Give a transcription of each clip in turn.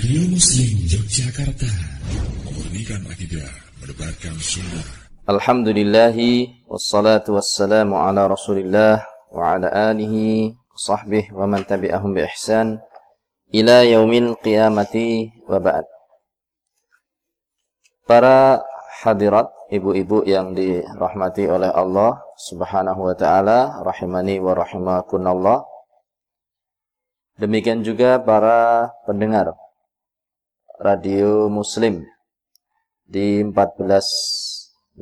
Radio Muslim Yogyakarta. Memurnikan akidah Mendebarkan sunnah. Alhamdulillahi Wassalatu wassalamu ala rasulillah Wa ala alihi Sahbih wa man tabi'ahum bi ihsan Ila yaumil qiyamati wa ba'd. Para hadirat Ibu-ibu yang dirahmati oleh Allah Subhanahu wa ta'ala Rahimani wa rahimakunallah. Demikian juga para pendengar radio Muslim di 1467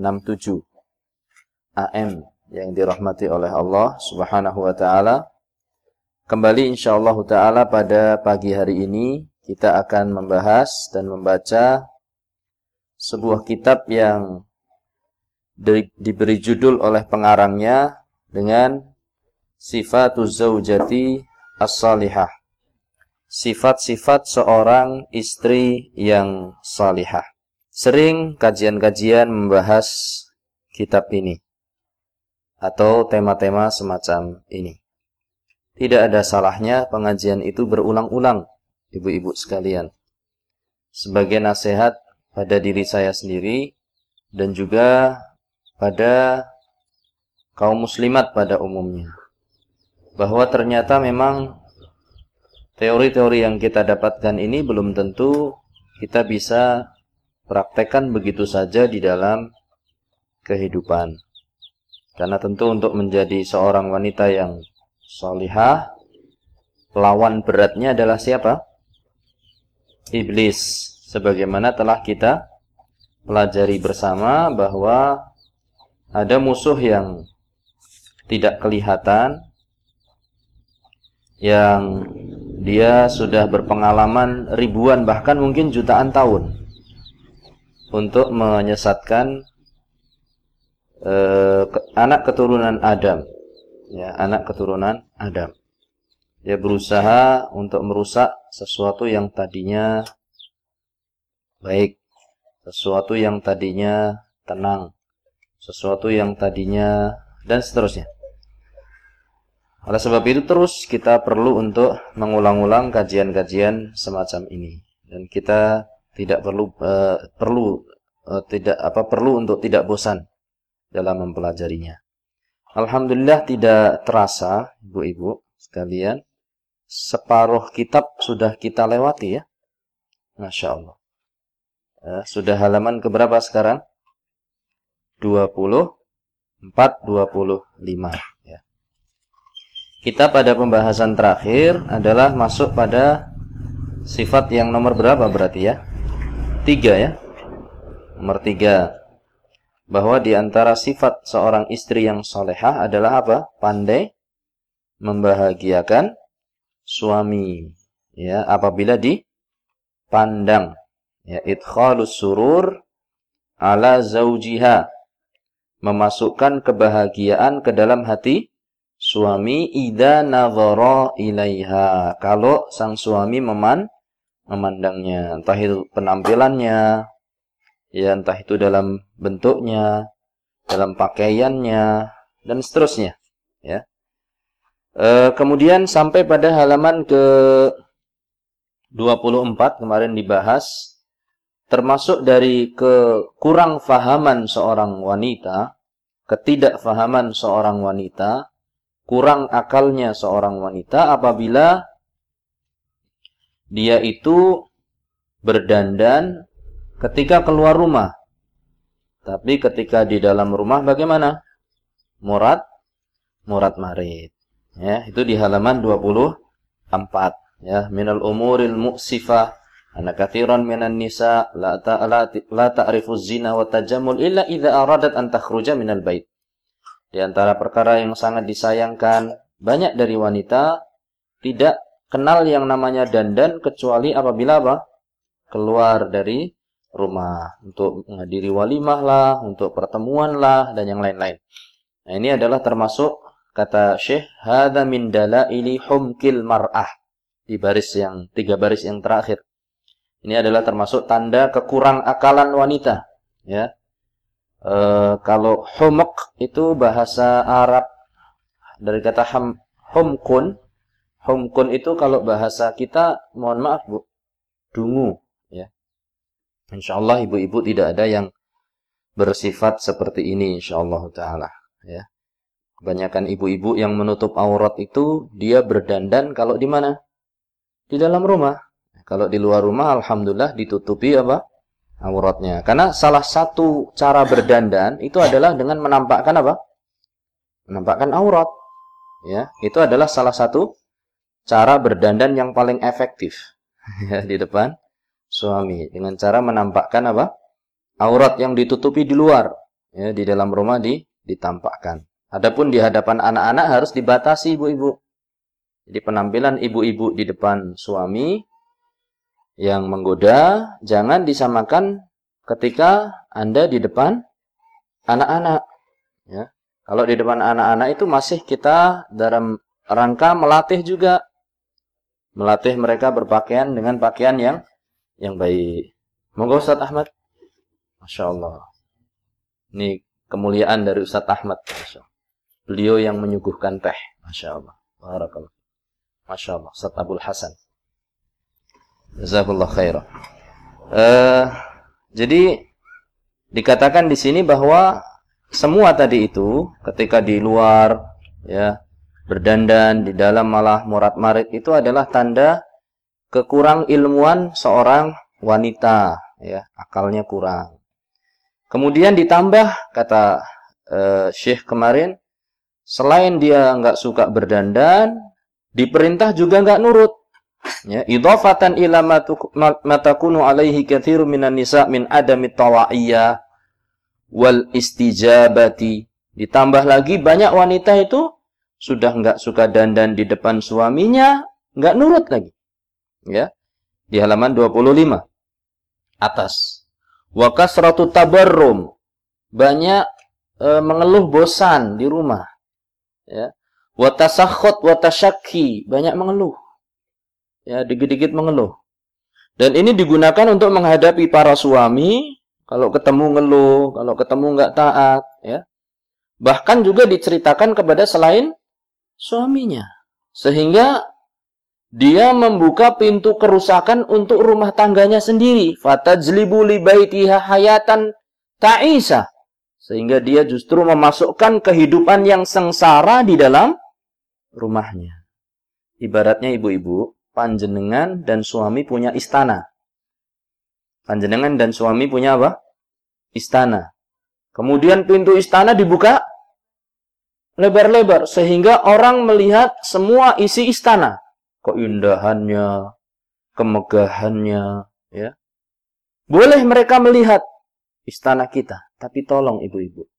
AM yang dirahmati oleh Allah Subhanahu wa taala. Kembali insyaallah taala pada pagi hari ini kita akan membahas dan membaca sebuah kitab yang di, diberi judul oleh pengarangnya dengan Sifatuz Zaujati as-salihah. Sifat-sifat seorang istri yang salihah. Sering kajian-kajian membahas kitab ini atau tema-tema semacam ini. Tidak ada salahnya pengajian itu berulang-ulang, ibu-ibu sekalian. Sebagai nasihat pada diri saya sendiri dan juga pada kaum muslimat pada umumnya bahwa ternyata memang teori-teori yang kita dapatkan ini belum tentu kita bisa praktekkan begitu saja di dalam kehidupan. Karena tentu untuk menjadi seorang wanita yang solihah, lawan beratnya adalah siapa? Iblis. Sebagaimana telah kita pelajari bersama bahwa ada musuh yang tidak kelihatan, yang dia sudah berpengalaman ribuan bahkan mungkin jutaan tahun untuk menyesatkan eh, ke, anak keturunan Adam. Ya anak keturunan Adam. Dia berusaha untuk merusak sesuatu yang tadinya baik sesuatu yang tadinya tenang sesuatu yang tadinya dan seterusnya oleh sebab itu terus kita perlu untuk mengulang-ulang kajian-kajian semacam ini dan kita tidak perlu uh, perlu uh, tidak apa perlu untuk tidak bosan dalam mempelajarinya. Alhamdulillah tidak terasa ibu-ibu sekalian separuh kitab sudah kita lewati ya. Masya Allah. Uh, sudah halaman keberapa sekarang? 24, 25 ya. Kita pada pembahasan terakhir adalah masuk pada sifat yang nomor berapa berarti ya? Tiga ya. Nomor tiga. Bahwa di antara sifat seorang istri yang solehah adalah apa? Pandai membahagiakan suami. Ya, apabila dipandang. Ya, idkhalus surur ala zaujiha. Memasukkan kebahagiaan ke dalam hati suami ida nazara ilaiha. Kalau sang suami meman memandangnya. Entah itu penampilannya ya entah itu dalam bentuknya dalam pakaiannya dan seterusnya ya. E, kemudian sampai pada halaman ke 24 kemarin dibahas termasuk dari kekurang fahaman seorang wanita ketidakfahaman seorang wanita kurang akalnya seorang wanita apabila dia itu berdandan ketika keluar rumah. Tapi ketika di dalam rumah bagaimana? Murad murad marid. Ya, itu di halaman 24 ya, minal umuril mu'sifah Ana kathiran minan nisa la ta'ala la ta'rifu zina wa tajamul illa idza aradat an takhruja minal bait. Di antara perkara yang sangat disayangkan, banyak dari wanita tidak kenal yang namanya dandan kecuali apabila apa? Keluar dari rumah untuk menghadiri walimah lah, untuk pertemuan lah dan yang lain-lain. Nah, ini adalah termasuk kata Syekh hadza min dalaili humkil mar'ah di baris yang tiga baris yang terakhir. Ini adalah termasuk tanda kekurang akalan wanita, ya. E, kalau humak itu bahasa Arab dari kata ham, humkun. Humkun itu kalau bahasa kita, mohon maaf Bu, dungu ya. Insyaallah ibu-ibu tidak ada yang bersifat seperti ini insyaallah taala ya. Kebanyakan ibu-ibu yang menutup aurat itu dia berdandan kalau di mana? Di dalam rumah. Kalau di luar rumah alhamdulillah ditutupi apa? Auratnya. Karena salah satu cara berdandan itu adalah dengan menampakkan apa? Menampakkan aurat. Ya, itu adalah salah satu cara berdandan yang paling efektif ya, di depan suami dengan cara menampakkan apa? aurat yang ditutupi di luar. Ya, di dalam rumah di ditampakkan. Adapun di hadapan anak-anak harus dibatasi ibu-ibu. Jadi penampilan ibu-ibu di depan suami yang menggoda jangan disamakan ketika Anda di depan anak-anak. Ya. Kalau di depan anak-anak itu masih kita dalam rangka melatih juga. Melatih mereka berpakaian dengan pakaian yang yang baik. Monggo Ustaz Ahmad. Masya Allah. Ini kemuliaan dari Ustaz Ahmad. Masya Allah. Beliau yang menyuguhkan teh. Masya Allah. Barakallah. Masya Allah. Ustaz Abdul Hasan. Jazakallah khairah. Uh, jadi dikatakan di sini bahwa semua tadi itu ketika di luar ya berdandan di dalam malah murat-marit itu adalah tanda kekurang ilmuwan seorang wanita ya akalnya kurang. Kemudian ditambah kata uh, Syekh kemarin selain dia nggak suka berdandan, diperintah juga nggak nurut. Ya, idhafatan ila matakunu alaihi kathiru minan nisa min adami tawa'iyya wal istijabati. Ditambah lagi banyak wanita itu sudah nggak suka dandan di depan suaminya, nggak nurut lagi. Ya. Di halaman 25 atas. Wa kasratu tabarrum. Banyak e, mengeluh bosan di rumah ya watasakhot watasakhi banyak mengeluh ya dikit-dikit mengeluh. Dan ini digunakan untuk menghadapi para suami kalau ketemu ngeluh kalau ketemu nggak taat ya. Bahkan juga diceritakan kepada selain suaminya. Sehingga dia membuka pintu kerusakan untuk rumah tangganya sendiri. Fatajlibu li baitiha hayatan ta'isa. Sehingga dia justru memasukkan kehidupan yang sengsara di dalam rumahnya. Ibaratnya ibu-ibu, panjenengan dan suami punya istana. Panjenengan dan suami punya apa? Istana. Kemudian pintu istana dibuka lebar-lebar sehingga orang melihat semua isi istana, keindahannya, kemegahannya, ya. Boleh mereka melihat istana kita. Tapi tolong ibu-ibu,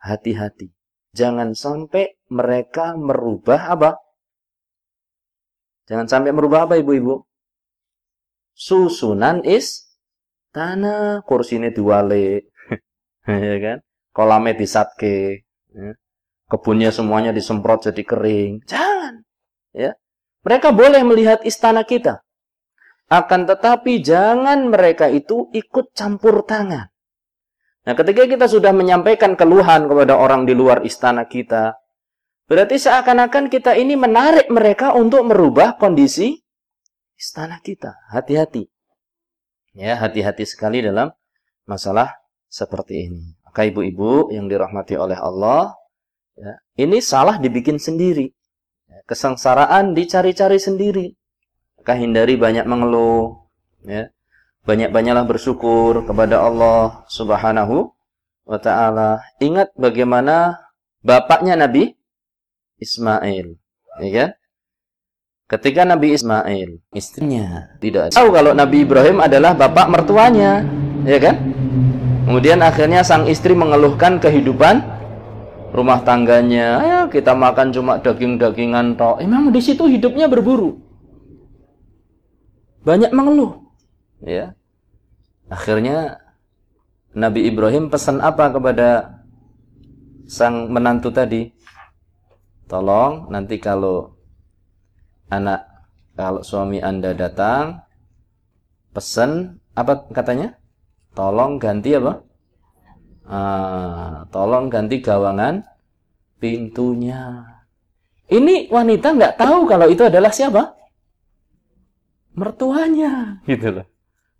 hati-hati. Jangan sampai mereka merubah apa? Jangan sampai merubah apa ibu-ibu? Susunan is tanah kursinya diwale, ya kan? Kolamnya disatke, ya. kebunnya semuanya disemprot jadi kering. Jangan, ya. Mereka boleh melihat istana kita. Akan tetapi jangan mereka itu ikut campur tangan. Nah, ketika kita sudah menyampaikan keluhan kepada orang di luar istana kita, berarti seakan-akan kita ini menarik mereka untuk merubah kondisi istana kita. Hati-hati. Ya, hati-hati sekali dalam masalah seperti ini. Maka ibu-ibu yang dirahmati oleh Allah, ya, ini salah dibikin sendiri. Ya, kesengsaraan dicari-cari sendiri. Maka hindari banyak mengeluh. Ya banyak-banyaklah bersyukur kepada Allah Subhanahu wa taala. Ingat bagaimana bapaknya Nabi Ismail, ya kan? Ketika Nabi Ismail, istrinya tidak tahu kalau Nabi Ibrahim adalah bapak mertuanya, ya kan? Kemudian akhirnya sang istri mengeluhkan kehidupan rumah tangganya. Ya, kita makan cuma daging-dagingan toh. Emang di situ hidupnya berburu. Banyak mengeluh. Ya. Akhirnya Nabi Ibrahim pesan apa kepada sang menantu tadi? Tolong nanti kalau anak kalau suami Anda datang pesan apa katanya? Tolong ganti apa? Ah, tolong ganti gawangan pintunya. Ini wanita nggak tahu kalau itu adalah siapa? mertuanya gitu loh.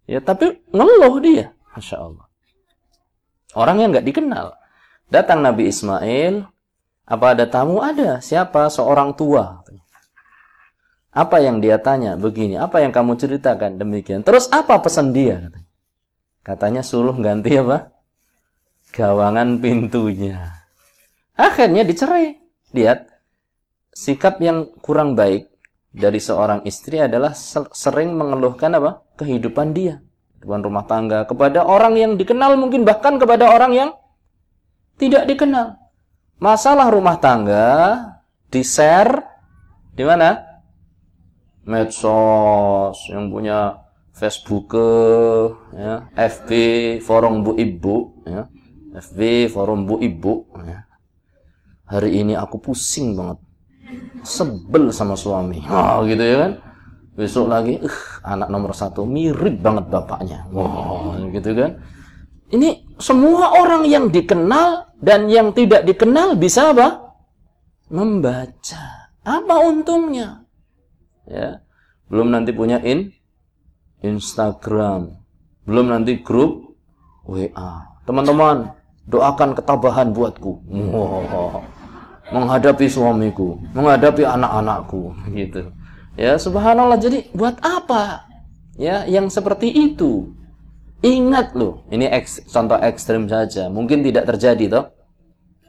Ya, tapi ngeluh dia, Masya Allah. Orang yang nggak dikenal. Datang Nabi Ismail, apa ada tamu? Ada. Siapa? Seorang tua. Apa yang dia tanya? Begini. Apa yang kamu ceritakan? Demikian. Terus apa pesan dia? Katanya suruh ganti apa? Gawangan pintunya. Akhirnya dicerai. Lihat. Sikap yang kurang baik dari seorang istri adalah sering mengeluhkan apa? kehidupan dia, kehidupan rumah tangga kepada orang yang dikenal mungkin bahkan kepada orang yang tidak dikenal. Masalah rumah tangga di-share di mana? Medsos yang punya Facebook, ya, FB forum bu ibu, ya, FB forum bu ibu. Ya. Hari ini aku pusing banget sebel sama suami. Oh, gitu ya kan. Besok lagi, uh, anak nomor satu mirip banget bapaknya. Wow, gitu kan. Ini semua orang yang dikenal dan yang tidak dikenal bisa apa? Membaca. Apa untungnya? Ya. Belum nanti punya in Instagram. Belum nanti grup WA. Teman-teman, doakan ketabahan buatku. Wow menghadapi suamiku, menghadapi anak-anakku gitu. Ya, subhanallah. Jadi buat apa? Ya, yang seperti itu. Ingat loh, ini eks, contoh ekstrim saja. Mungkin tidak terjadi toh.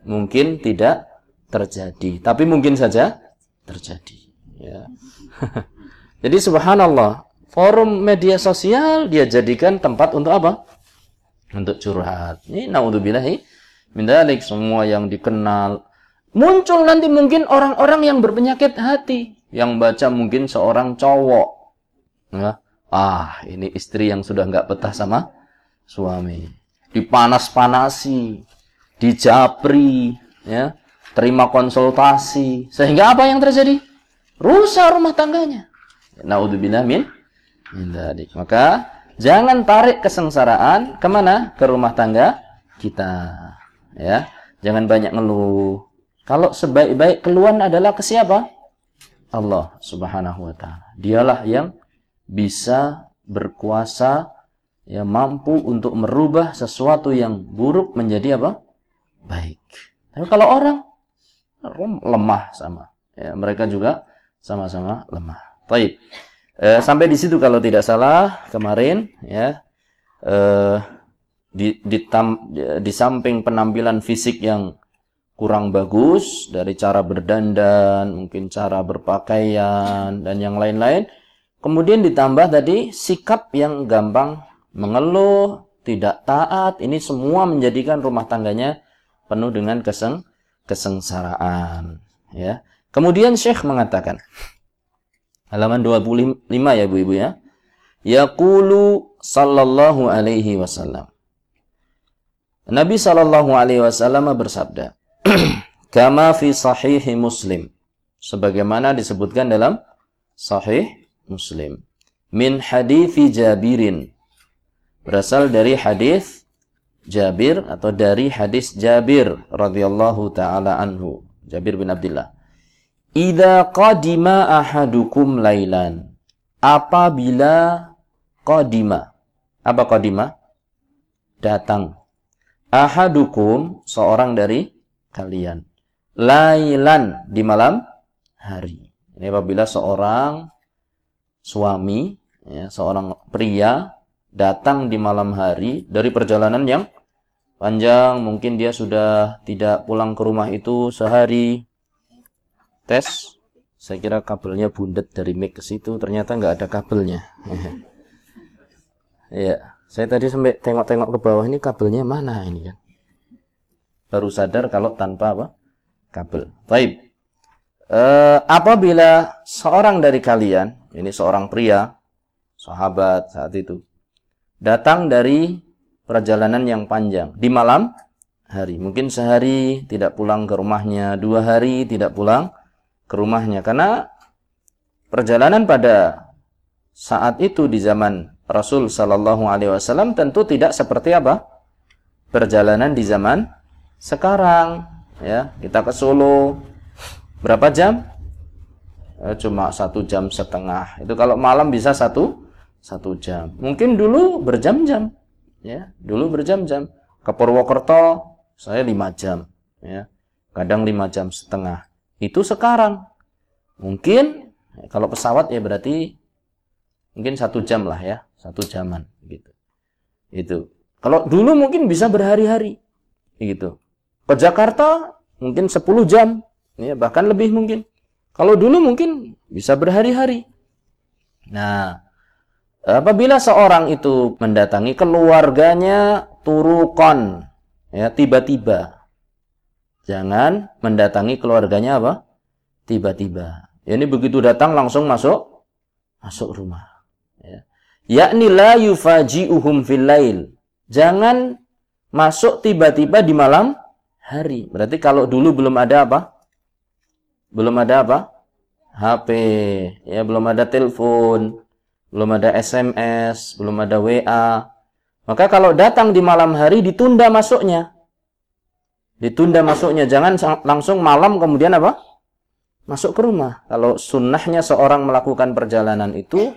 Mungkin tidak terjadi, tapi mungkin saja terjadi, ya. Jadi subhanallah, forum media sosial dia jadikan tempat untuk apa? Untuk curhat. Ini naudzubillahi min semua yang dikenal Muncul nanti mungkin orang-orang yang berpenyakit hati. Yang baca mungkin seorang cowok. Ya. Ah, ini istri yang sudah nggak betah sama suami. Dipanas-panasi, dijapri, ya, terima konsultasi. Sehingga apa yang terjadi? Rusak rumah tangganya. Naudzubillah min Maka jangan tarik kesengsaraan ke mana? Ke rumah tangga kita. Ya, jangan banyak ngeluh. Kalau sebaik-baik keluhan adalah ke siapa? Allah Subhanahu wa taala. Dialah yang bisa berkuasa yang mampu untuk merubah sesuatu yang buruk menjadi apa? baik. Tapi kalau orang lemah sama, ya, mereka juga sama-sama lemah. Baik. Eh, sampai di situ kalau tidak salah kemarin ya eh, di, di, tam, di samping penampilan fisik yang kurang bagus dari cara berdandan, mungkin cara berpakaian dan yang lain-lain. Kemudian ditambah tadi sikap yang gampang mengeluh, tidak taat, ini semua menjadikan rumah tangganya penuh dengan keseng kesengsaraan, ya. Kemudian Syekh mengatakan halaman 25 ya Bu Ibu ya. Yaqulu sallallahu alaihi wasallam. Nabi sallallahu alaihi wasallam bersabda, Kama fi sahih Muslim. Sebagaimana disebutkan dalam sahih Muslim. Min hadithi Jabirin. Berasal dari hadis Jabir atau dari hadis Jabir radhiyallahu taala anhu. Jabir bin Abdullah. Idza qadima ahadukum lailan. Apabila qadima. Apa qadima? Datang. Ahadukum seorang dari kalian. Lailan di malam hari. Ini apabila seorang suami, ya, seorang pria datang di malam hari dari perjalanan yang panjang, mungkin dia sudah tidak pulang ke rumah itu sehari. Tes, saya kira kabelnya bundet dari mic ke situ, ternyata nggak ada kabelnya. ya, saya tadi sampai tengok-tengok ke bawah ini kabelnya mana ini kan? baru sadar kalau tanpa apa? kabel. Baik. E, apabila seorang dari kalian, ini seorang pria, sahabat saat itu, datang dari perjalanan yang panjang di malam hari, mungkin sehari tidak pulang ke rumahnya, dua hari tidak pulang ke rumahnya. Karena perjalanan pada saat itu di zaman Rasul Shallallahu Alaihi Wasallam tentu tidak seperti apa? Perjalanan di zaman sekarang ya. Kita ke Solo berapa jam eh, cuma satu jam setengah. Itu kalau malam bisa satu satu jam. Mungkin dulu berjam-jam, ya. Dulu berjam-jam. Ke Purwokerto saya lima jam, ya. Kadang lima jam setengah. Itu sekarang. Mungkin kalau pesawat ya berarti mungkin satu jam lah ya, satu jaman gitu. Itu. Kalau dulu mungkin bisa berhari-hari, gitu. Ke Jakarta mungkin 10 jam, ya bahkan lebih mungkin. Kalau dulu mungkin bisa berhari-hari. Nah, apabila seorang itu mendatangi keluarganya turukon, ya tiba-tiba. Jangan mendatangi keluarganya apa? Tiba-tiba. Ya, ini begitu datang langsung masuk masuk rumah. Ya. Yakni la yufaji'uhum fil lail. Jangan masuk tiba-tiba di malam hari. Berarti kalau dulu belum ada apa? Belum ada apa? HP, ya belum ada telepon, belum ada SMS, belum ada WA. Maka kalau datang di malam hari ditunda masuknya. Ditunda masuknya, jangan langsung malam kemudian apa? Masuk ke rumah. Kalau sunnahnya seorang melakukan perjalanan itu,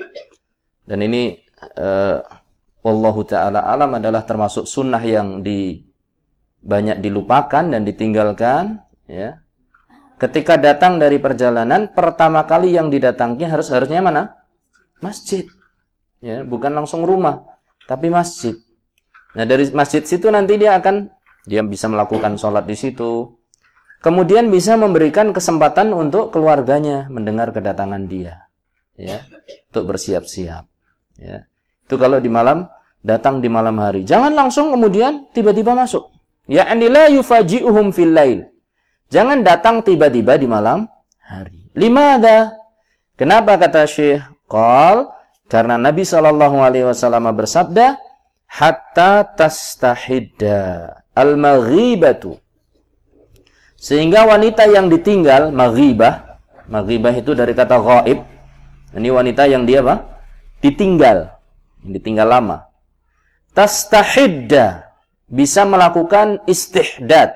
dan ini uh, ta'ala alam adalah termasuk sunnah yang di banyak dilupakan dan ditinggalkan ya ketika datang dari perjalanan, pertama kali yang didatangi harus harusnya mana? Masjid. Ya, bukan langsung rumah, tapi masjid. Nah, dari masjid situ nanti dia akan dia bisa melakukan sholat di situ. Kemudian bisa memberikan kesempatan untuk keluarganya mendengar kedatangan dia. Ya, untuk bersiap-siap. Ya. Itu kalau di malam datang di malam hari. Jangan langsung kemudian tiba-tiba masuk. Ya anila yufaji'uhum fil lail. Jangan datang tiba-tiba di malam hari. Lima ada. Kenapa kata Syekh? Qal karena Nabi Shallallahu alaihi wasallam bersabda, "Hatta tastahidda al-maghibatu." Sehingga wanita yang ditinggal maghibah, maghibah itu dari kata ghaib. Ini wanita yang dia apa? Ditinggal. Ditinggal lama. Tastahidda bisa melakukan istihdad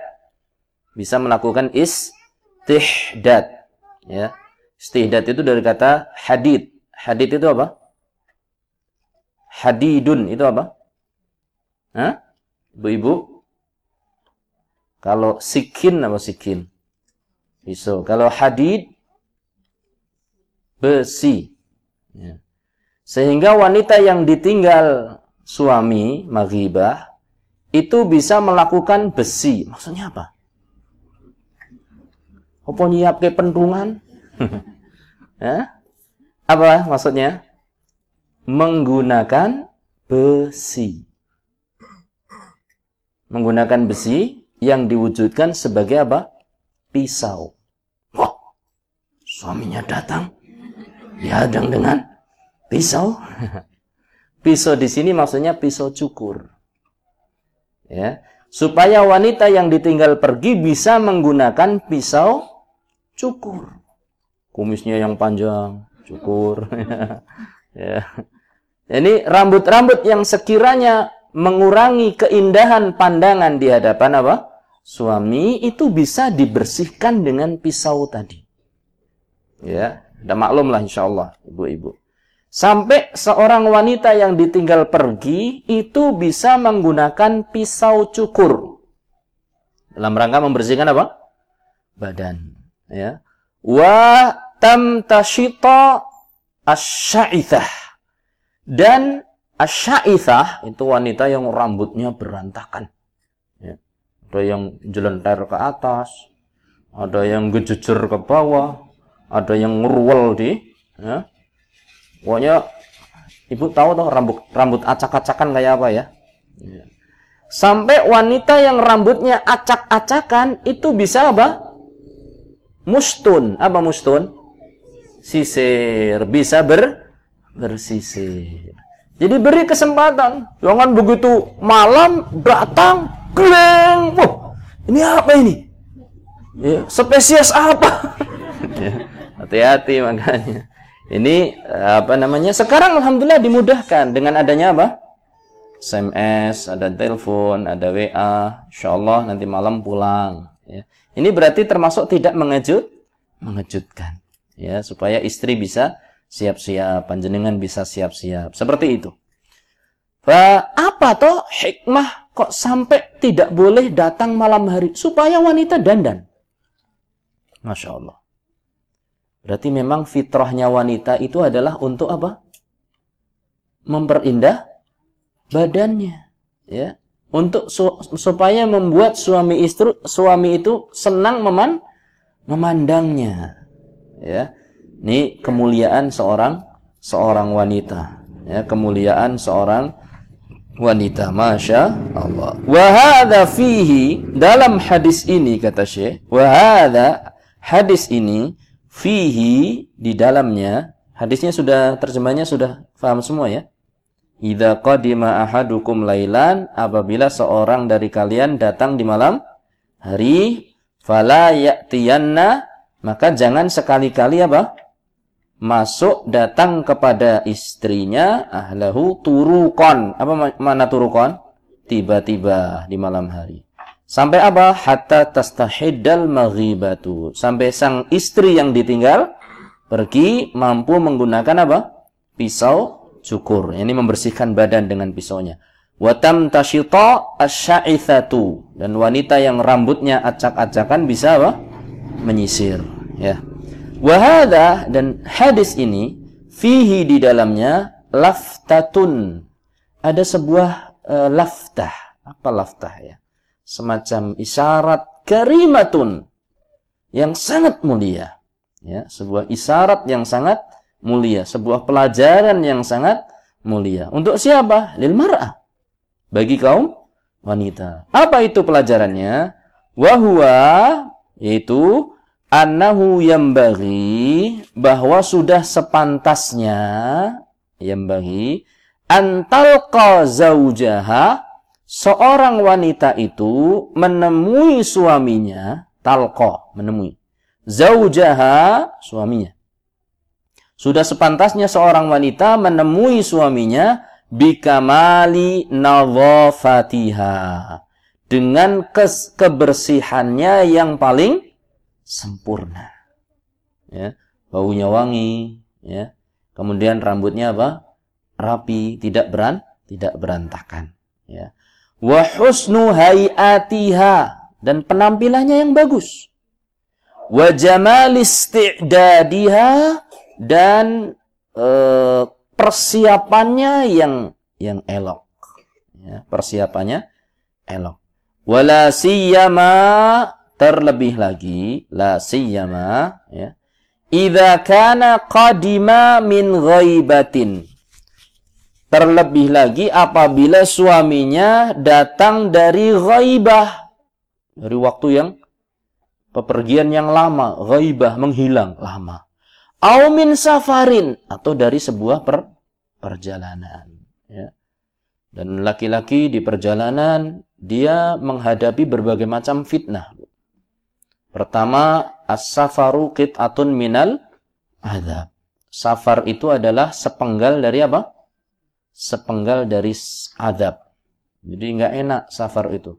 bisa melakukan istihdad. Ya. Istihdad itu dari kata hadid. Hadid itu apa? Hadidun. Itu apa? Hah? ibu-ibu? Kalau sikin apa sikin? Pisau. Kalau hadid besi. Ya. sehingga wanita yang ditinggal suami maghibah itu bisa melakukan besi. Maksudnya apa apa nyiap ke pentungan? ya? Apa maksudnya? Menggunakan besi. Menggunakan besi yang diwujudkan sebagai apa? Pisau. Wah, suaminya datang. Dihadang dengan pisau. pisau di sini maksudnya pisau cukur. Ya, supaya wanita yang ditinggal pergi bisa menggunakan pisau cukur. Kumisnya yang panjang, cukur. ya. Ini rambut-rambut yang sekiranya mengurangi keindahan pandangan di hadapan apa? Suami itu bisa dibersihkan dengan pisau tadi. Ya, udah maklum lah insya Allah, ibu-ibu. Sampai seorang wanita yang ditinggal pergi itu bisa menggunakan pisau cukur. Dalam rangka membersihkan apa? Badan ya wa tamtashita asy'ithah dan asy'ithah itu wanita yang rambutnya berantakan ya. ada yang jelenter ke atas ada yang gejejur ke bawah ada yang ngurwel di ya. pokoknya ibu tahu tuh rambut rambut acak-acakan kayak apa ya, ya. sampai wanita yang rambutnya acak-acakan itu bisa apa mustun. Apa mustun? Sisir. Bisa ber bersisir. Jadi beri kesempatan. Jangan begitu malam datang kleng. Wah, ini apa ini? Ya, spesies apa? Hati-hati makanya. Ini apa namanya? Sekarang alhamdulillah dimudahkan dengan adanya apa? SMS, ada telepon, ada WA. Insya Allah nanti malam pulang. Ya. Ini berarti termasuk tidak mengejut, mengejutkan. ya supaya istri bisa siap-siap, panjenengan bisa siap-siap. Seperti itu. Apa toh hikmah kok sampai tidak boleh datang malam hari supaya wanita dandan? Masya Allah. Berarti memang fitrahnya wanita itu adalah untuk apa? Memperindah badannya, ya. Untuk su supaya membuat suami istri suami itu senang meman memandangnya. Ya. Ini kemuliaan seorang seorang wanita. Ya, kemuliaan seorang wanita. Masya Allah. Wahada fihi dalam hadis ini kata Syekh. Wahada hadis ini fihi di dalamnya. Hadisnya sudah terjemahnya sudah paham semua ya. Idza qadima ahadukum lailan apabila seorang dari kalian datang di malam hari fala ya'tiyanna maka jangan sekali-kali apa? masuk datang kepada istrinya ahlahu turukon. Apa mana turukon? Tiba-tiba di malam hari. Sampai apa? Hatta tastahiddal maghibatu. Sampai sang istri yang ditinggal pergi mampu menggunakan apa? Pisau cukur. Ini membersihkan badan dengan pisaunya. Watam tashita asya'ithatu. Dan wanita yang rambutnya acak-acakan bisa apa? Menyisir. Ya. Wahada dan hadis ini fihi di dalamnya laftatun. Ada sebuah uh, laftah. Apa laftah ya? Semacam isyarat karimatun yang sangat mulia. Ya, sebuah isyarat yang sangat mulia, sebuah pelajaran yang sangat mulia. Untuk siapa? Lil mar'ah. Bagi kaum wanita. Apa itu pelajarannya? Wahwa yaitu annahu yambagi bahwa sudah sepantasnya yambagi antalqa zaujaha seorang wanita itu menemui suaminya talqa menemui zaujaha suaminya sudah sepantasnya seorang wanita menemui suaminya bikamali nadhafatiha dengan kebersihannya yang paling sempurna. Ya, baunya wangi, ya. Kemudian rambutnya apa? Rapi, tidak beran, tidak berantakan, ya. Wa husnu hayatiha dan penampilannya yang bagus. Wa jamal dan e, persiapannya yang yang elok. Ya, persiapannya elok. Wala siyama Terlebih lagi, la siyama, ya. Idza kana qadima min ghaibatin. Terlebih lagi apabila suaminya datang dari ghaibah. Dari waktu yang pepergian yang lama, ghaibah, menghilang lama. Au min safarin atau dari sebuah per, perjalanan, ya. Dan laki-laki di perjalanan dia menghadapi berbagai macam fitnah. Pertama, as-safaru qit'atun minal adab. Safar itu adalah sepenggal dari apa? Sepenggal dari adab. Jadi nggak enak safar itu.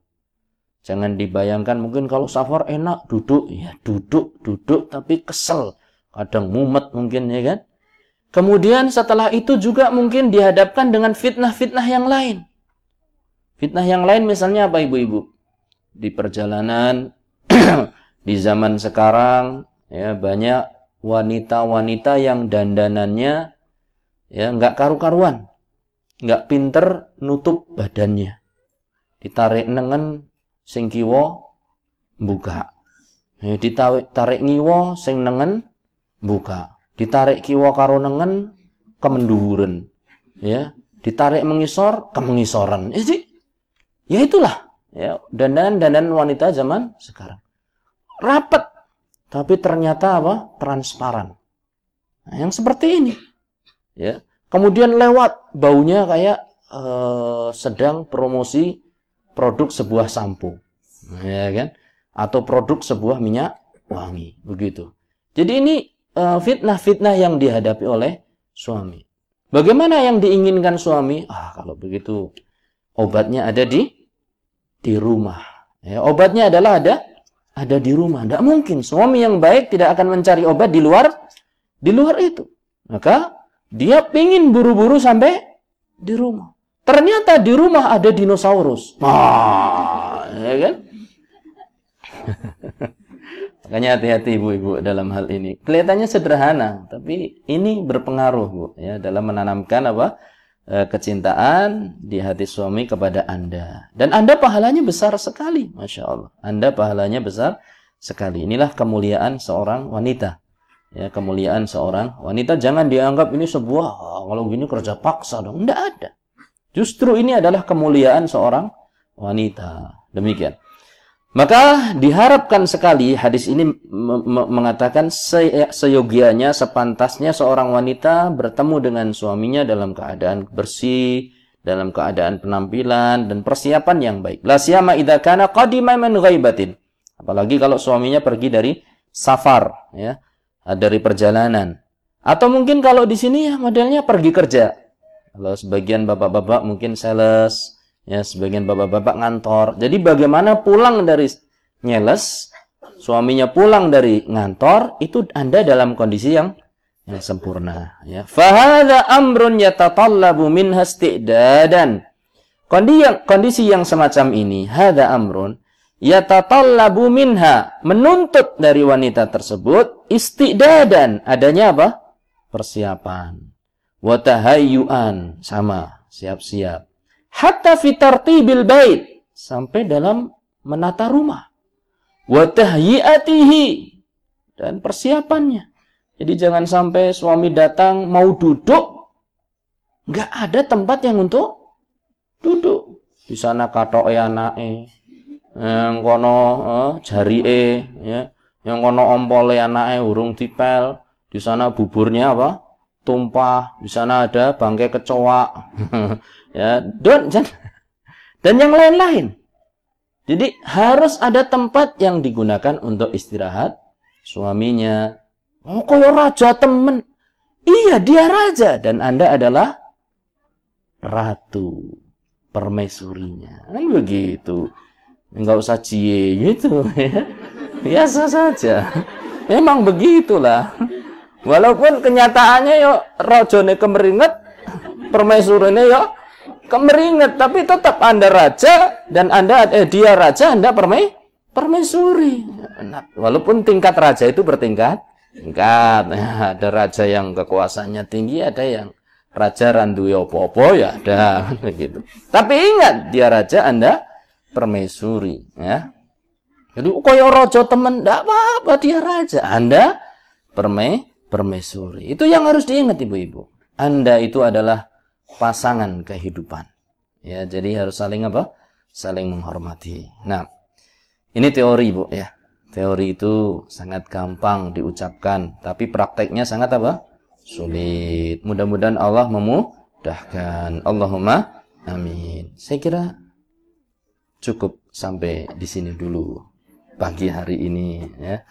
Jangan dibayangkan mungkin kalau safar enak duduk, ya duduk, duduk tapi kesel. Kadang mumet mungkin ya kan. Kemudian setelah itu juga mungkin dihadapkan dengan fitnah-fitnah yang lain. Fitnah yang lain misalnya apa ibu-ibu? Di perjalanan di zaman sekarang ya banyak wanita-wanita yang dandanannya ya nggak karu-karuan, nggak pinter nutup badannya. Ditarik nengen sing kiwa buka. Ya, ditarik tarik ngiwa sing nengen buka. Ditarik kiwa karo nengen kemenduren. Ya, ditarik mengisor kemengisoran. Ya, ya itulah ya dandan-dandan wanita zaman sekarang rapat, tapi ternyata apa? Transparan. Nah, yang seperti ini, ya. Kemudian lewat baunya kayak uh, sedang promosi produk sebuah sampo, ya kan? Atau produk sebuah minyak wangi, begitu. Jadi ini eh, fitnah-fitnah uh, yang dihadapi oleh suami. Bagaimana yang diinginkan suami? Ah, kalau begitu obatnya ada di di rumah. Ya, obatnya adalah ada ada di rumah. Tidak mungkin. Suami yang baik tidak akan mencari obat di luar di luar itu. Maka dia pingin buru-buru sampai di rumah. Ternyata di rumah ada dinosaurus. Ah, ya kan? Makanya hati-hati ibu-ibu dalam hal ini. Kelihatannya sederhana, tapi ini berpengaruh bu ya dalam menanamkan apa e, kecintaan di hati suami kepada anda. Dan anda pahalanya besar sekali, masya Allah. Anda pahalanya besar sekali. Inilah kemuliaan seorang wanita. Ya, kemuliaan seorang wanita jangan dianggap ini sebuah oh, kalau gini kerja paksa dong. Tidak ada. Justru ini adalah kemuliaan seorang wanita. Demikian. Maka diharapkan sekali hadis ini mengatakan se seyogianya, sepantasnya seorang wanita bertemu dengan suaminya dalam keadaan bersih, dalam keadaan penampilan dan persiapan yang baik. La siyama idza kana qadima min ghaibatin. Apalagi kalau suaminya pergi dari safar ya, dari perjalanan. Atau mungkin kalau di sini ya modelnya pergi kerja. Kalau sebagian bapak-bapak mungkin sales, Ya, sebagian bapak-bapak ngantor. Jadi bagaimana pulang dari nyeles, suaminya pulang dari ngantor, itu Anda dalam kondisi yang yang sempurna, ya. Fahadha amrun yatatallabu minha isti'dadan. Kondisi yang, kondisi yang semacam ini, hadha amrun yatatallabu minha, menuntut dari wanita tersebut isti'dadan, adanya apa? Persiapan. Watahayyuan, sama, siap-siap hatta fitartibil bait sampai dalam menata rumah wa tahyiatihi dan persiapannya. Jadi jangan sampai suami datang mau duduk nggak ada tempat yang untuk duduk. Di sana katok ya nae, yang kono eh, jari e, ya, yang kono ompole anake urung dipel, di sana buburnya apa? tumpah, di sana ada bangkai kecoa. ya don dan yang lain-lain. Jadi harus ada tempat yang digunakan untuk istirahat suaminya. Oh kalau raja temen. Iya dia raja. Dan anda adalah ratu permaisurinya. Kan begitu. Nggak usah cie gitu ya. Biasa saja. Memang begitulah. Walaupun kenyataannya yo rojone kemeringet permaisurinya yo kemeringet tapi tetap Anda raja dan Anda eh dia raja Anda permai permaisuri. Nah, walaupun tingkat raja itu bertingkat tingkat. Ya, ada raja yang kekuasaannya tinggi, ada yang raja randu opo-opo ya ada begitu. Tapi ingat dia raja Anda permaisuri ya. Jadi koyo rojo temen ndak apa-apa dia raja. Anda permai permaisuri. Itu yang harus diingat ibu-ibu. Anda itu adalah pasangan kehidupan. Ya, jadi harus saling apa? Saling menghormati. Nah, ini teori, Bu, ya. Teori itu sangat gampang diucapkan, tapi prakteknya sangat apa? Sulit. Mudah-mudahan Allah memudahkan. Allahumma amin. Saya kira cukup sampai di sini dulu pagi hari ini ya.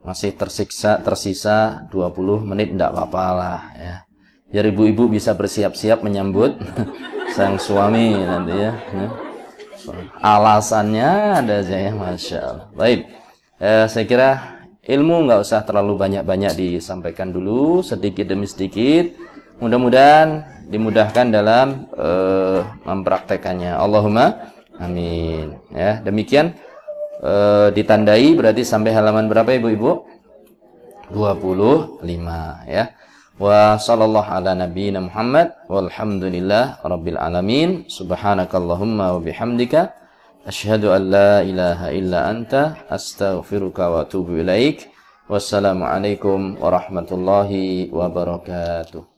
Masih tersiksa tersisa 20 menit tidak apa-apa lah ya biar ibu-ibu bisa bersiap-siap menyambut sang suami nanti ya. ya. Alasannya ada aja ya, masya Allah. Baik, eh, saya kira ilmu nggak usah terlalu banyak-banyak disampaikan dulu, sedikit demi sedikit. Mudah-mudahan dimudahkan dalam eh, mempraktekannya. Allahumma amin. Ya, demikian eh, ditandai berarti sampai halaman berapa ibu-ibu? 25 ya wa sallallahu ala nabiyyina Muhammad walhamdulillah rabbil alamin. Subhanakallahumma wa bihamdika asyhadu an la ilaha illa anta astaghfiruka wa atubu ilaik. Wassalamu alaikum warahmatullahi wabarakatuh